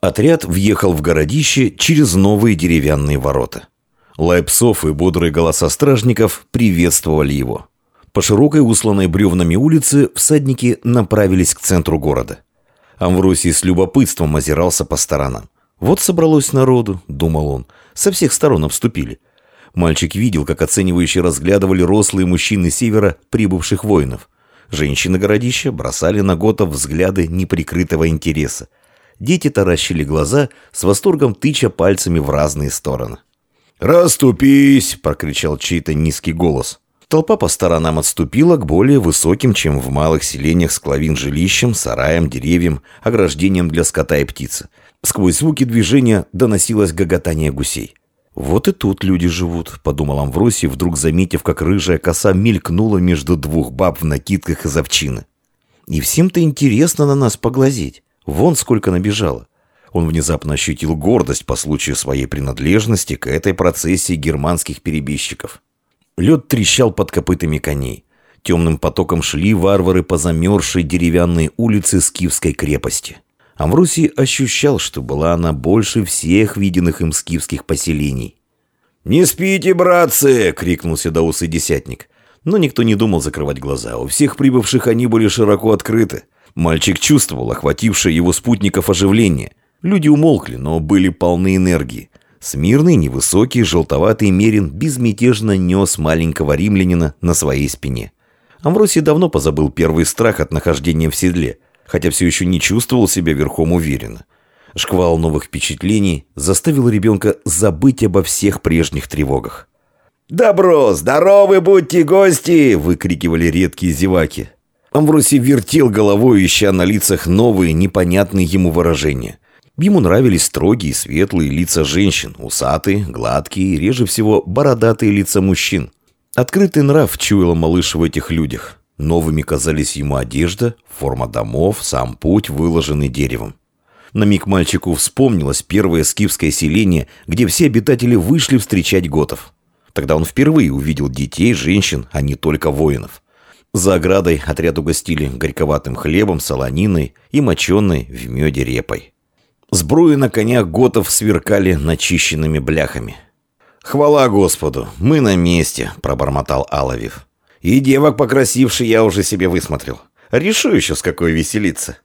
Отряд въехал в городище через новые деревянные ворота. Лай и бодрые голоса стражников приветствовали его. По широкой усланной бревнами улице всадники направились к центру города. Амвросий с любопытством озирался по сторонам. «Вот собралось народу», — думал он, — «со всех сторон обступили». Мальчик видел, как оценивающие разглядывали рослые мужчины севера прибывших воинов. Женщины городища бросали на готов взгляды неприкрытого интереса. Дети таращили глаза, с восторгом тыча пальцами в разные стороны. «Раступись!» – прокричал чей-то низкий голос. Толпа по сторонам отступила к более высоким, чем в малых селениях склавин жилищам, сараям, деревьям, ограждениям для скота и птицы. Сквозь звуки движения доносилось гоготание гусей. «Вот и тут люди живут», — подумал Амвросий, вдруг заметив, как рыжая коса мелькнула между двух баб в накидках из овчины. «И всем-то интересно на нас поглазеть. Вон сколько набежало. Он внезапно ощутил гордость по случаю своей принадлежности к этой процессии германских перебежчиков. Лед трещал под копытами коней. Темным потоком шли варвары по замерзшей деревянной улице Скифской крепости. Амвросий ощущал, что была она больше всех виденных им скифских поселений. «Не спите, братцы!» — крикнул седоусый десятник. Но никто не думал закрывать глаза. У всех прибывших они были широко открыты. Мальчик чувствовал охватившее его спутников оживление. Люди умолкли, но были полны энергии. Смирный, невысокий, желтоватый Мерин безмятежно нес маленького римлянина на своей спине. Амвросий давно позабыл первый страх от нахождения в седле, хотя все еще не чувствовал себя верхом уверенно. Шквал новых впечатлений заставил ребенка забыть обо всех прежних тревогах. «Добро! Здоровы будьте, гости!» – выкрикивали редкие зеваки. Амвросий вертел головой, ища на лицах новые, непонятные ему выражения. Ему нравились строгие, светлые лица женщин, усатые, гладкие, реже всего бородатые лица мужчин. Открытый нрав чуял малыш в этих людях. Новыми казались ему одежда, форма домов, сам путь, выложенный деревом. На миг мальчику вспомнилось первое скифское селение, где все обитатели вышли встречать готов. Тогда он впервые увидел детей, женщин, а не только воинов. За оградой отряд угостили горьковатым хлебом, солониной и моченой в меде репой. Сбруи на конях готов сверкали начищенными бляхами. «Хвала Господу, мы на месте», — пробормотал Алавив. «И девок покрасивший я уже себе высмотрел. Решу еще, с какой веселиться».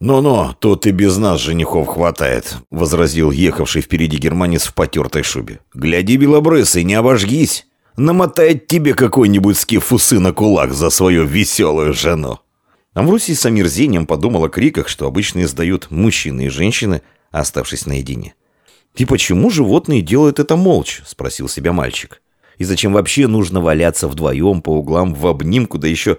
«Ну-ну, тут и без нас женихов хватает», — возразил ехавший впереди германец в потертой шубе. «Гляди, белобрысый, не обожгись!» Намотает тебе какой-нибудь скифусы на кулак за свою веселую жену». Амвросий с омерзением подумал о криках, что обычно издают мужчины и женщины, оставшись наедине. «И почему животные делают это молча?» – спросил себя мальчик. «И зачем вообще нужно валяться вдвоем по углам в обнимку, да еще...»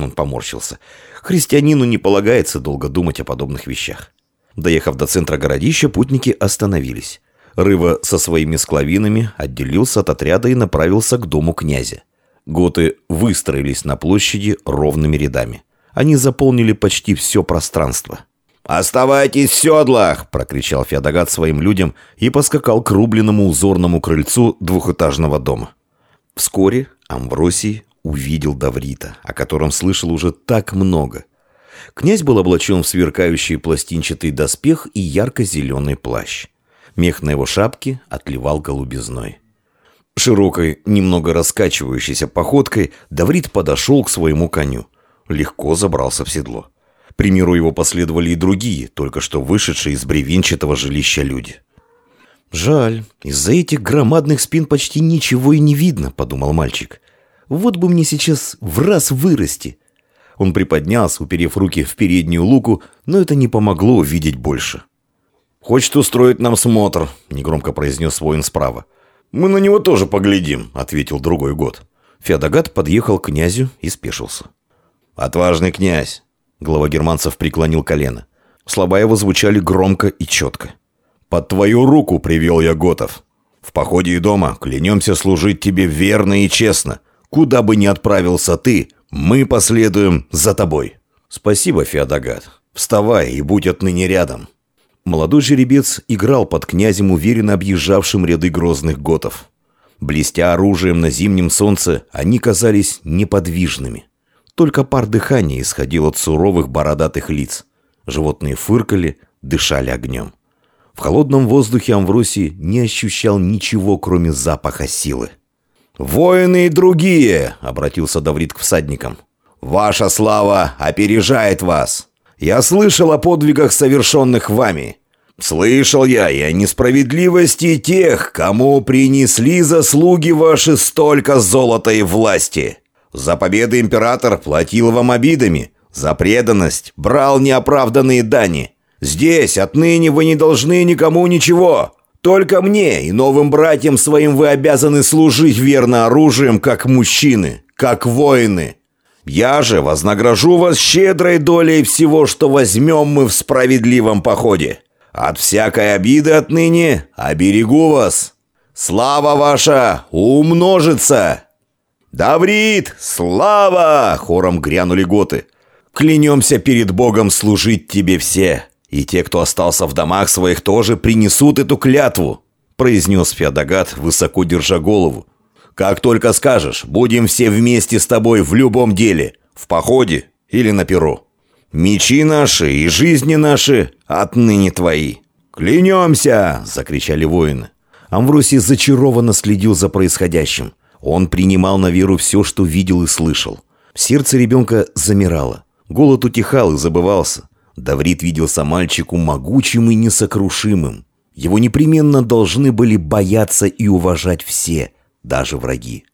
Он поморщился. «Христианину не полагается долго думать о подобных вещах». Доехав до центра городища, путники остановились. Рыва со своими склавинами отделился от отряда и направился к дому князя. Готы выстроились на площади ровными рядами. Они заполнили почти все пространство. «Оставайтесь в седлах!» – прокричал Феодогат своим людям и поскакал к рубленному узорному крыльцу двухэтажного дома. Вскоре Амвросий увидел Даврита, о котором слышал уже так много. Князь был облачен в сверкающий пластинчатый доспех и ярко-зеленый плащ. Мех на его шапке отливал голубизной. Широкой, немного раскачивающейся походкой Даврит подошел к своему коню. Легко забрался в седло. Примеру его последовали и другие, только что вышедшие из бревенчатого жилища люди. «Жаль, из-за этих громадных спин почти ничего и не видно», — подумал мальчик. «Вот бы мне сейчас в раз вырасти». Он приподнялся, уперев руки в переднюю луку, но это не помогло увидеть больше. «Хочет устроить нам смотр», — негромко произнес воин справа. «Мы на него тоже поглядим», — ответил другой год. Феодогат подъехал к князю и спешился. «Отважный князь!» Глава германцев преклонил колено. Слова его звучали громко и четко. «Под твою руку привел я Готов. В походе и дома клянемся служить тебе верно и честно. Куда бы ни отправился ты, мы последуем за тобой». «Спасибо, Феодогат. Вставай и будь отныне рядом». Молодой жеребец играл под князем, уверенно объезжавшим ряды грозных готов. Блестя оружием на зимнем солнце, они казались неподвижными. Только пар дыхания исходил от суровых бородатых лиц. Животные фыркали, дышали огнем. В холодном воздухе Амвросий не ощущал ничего, кроме запаха силы. «Воины и другие!» — обратился Даврит к всадникам. «Ваша слава опережает вас! Я слышал о подвигах, совершенных вами. Слышал я и о несправедливости тех, кому принесли заслуги ваши столько золота и власти. За победы император платил вам обидами, за преданность брал неоправданные дани». Здесь отныне вы не должны никому ничего. Только мне и новым братьям своим вы обязаны служить верно оружием, как мужчины, как воины. Я же вознагражу вас щедрой долей всего, что возьмем мы в справедливом походе. От всякой обиды отныне оберегу вас. Слава ваша умножится!» «Даврит! Слава!» — хором грянули готы. «Клянемся перед Богом служить тебе все!» И те, кто остался в домах своих, тоже принесут эту клятву», произнес Феодогат, высоко держа голову. «Как только скажешь, будем все вместе с тобой в любом деле, в походе или на перу. Мечи наши и жизни наши отныне твои». «Клянемся!» – закричали воины. Амвросий зачарованно следил за происходящим. Он принимал на веру все, что видел и слышал. Сердце ребенка замирало. Голод утихал и забывался. Даврит виделся мальчику могучим и несокрушимым. Его непременно должны были бояться и уважать все, даже враги.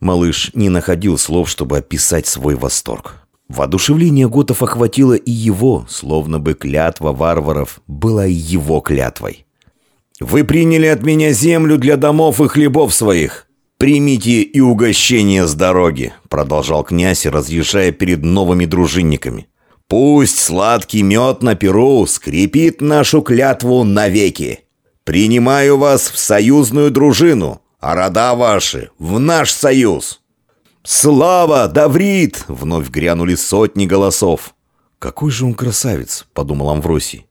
Малыш не находил слов, чтобы описать свой восторг. Воодушевление готов охватило и его, словно бы клятва варваров была и его клятвой. «Вы приняли от меня землю для домов и хлебов своих. Примите и угощение с дороги», — продолжал князь, разъезжая перед новыми дружинниками. Пусть сладкий мед на перу скрепит нашу клятву навеки. Принимаю вас в союзную дружину, а рода ваши в наш союз. Слава, Даврит! Вновь грянули сотни голосов. Какой же он красавец, подумал Амвросий.